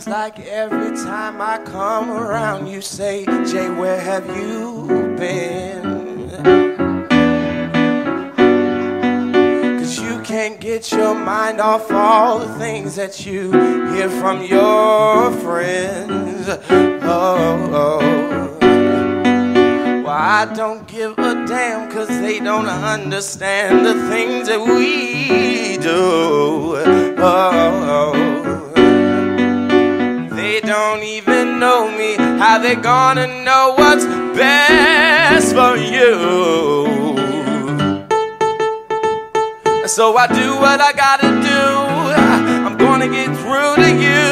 feels like every time I come around, you say, Jay, where have you been? Cause you can't get your mind off all the things that you hear from your friends. Oh, oh. Well, I don't give a damn, cause they don't understand the things that we do. Gonna know what's best for you? So I do what I gotta do. I'm gonna get through to you.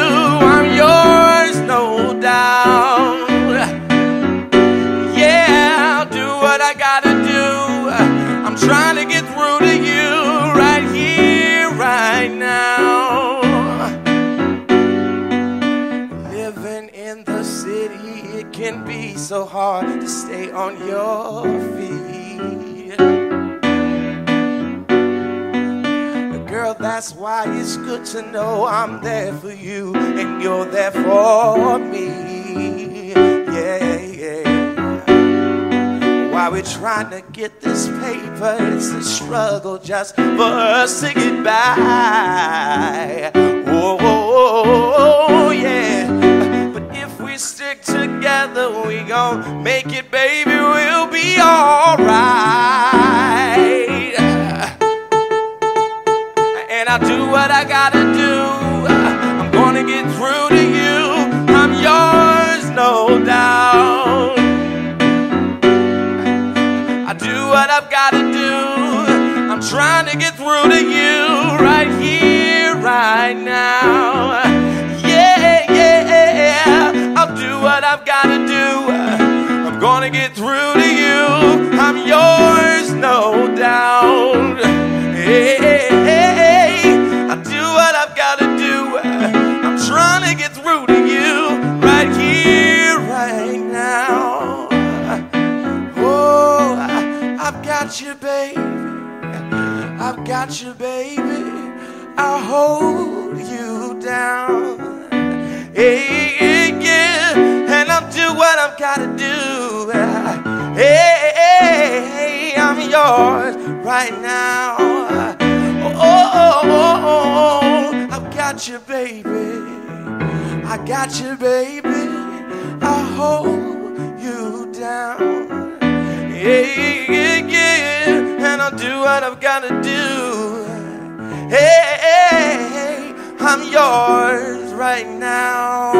Can be so hard to stay on your feet. Girl, that's why it's good to know I'm there for you and you're there for me. Yeah, yeah. While we're trying to get this paper, it's a struggle just for us to get by. Make it, baby. We'll be alright and I'll do what I gotta do. I'm gonna get through to you. I'm yours, no doubt. I do what I've gotta do. I'm trying to get through to you right here, right now. Get through to you. I'm yours, no doubt. Hey, hey, hey, I do what I've gotta do. I'm trying to get through to you right here, right now. Oh, I, I've got you, baby. I've got you, baby. I'll hold you down. Hey, Hey, hey, I'm yours right now. Oh, oh, oh, oh, oh, I've got you, baby. I got you, baby. I'll hold you down. Yeah, yeah, yeah, and I'll do what I've gotta do. Hey, hey, hey, I'm yours right now.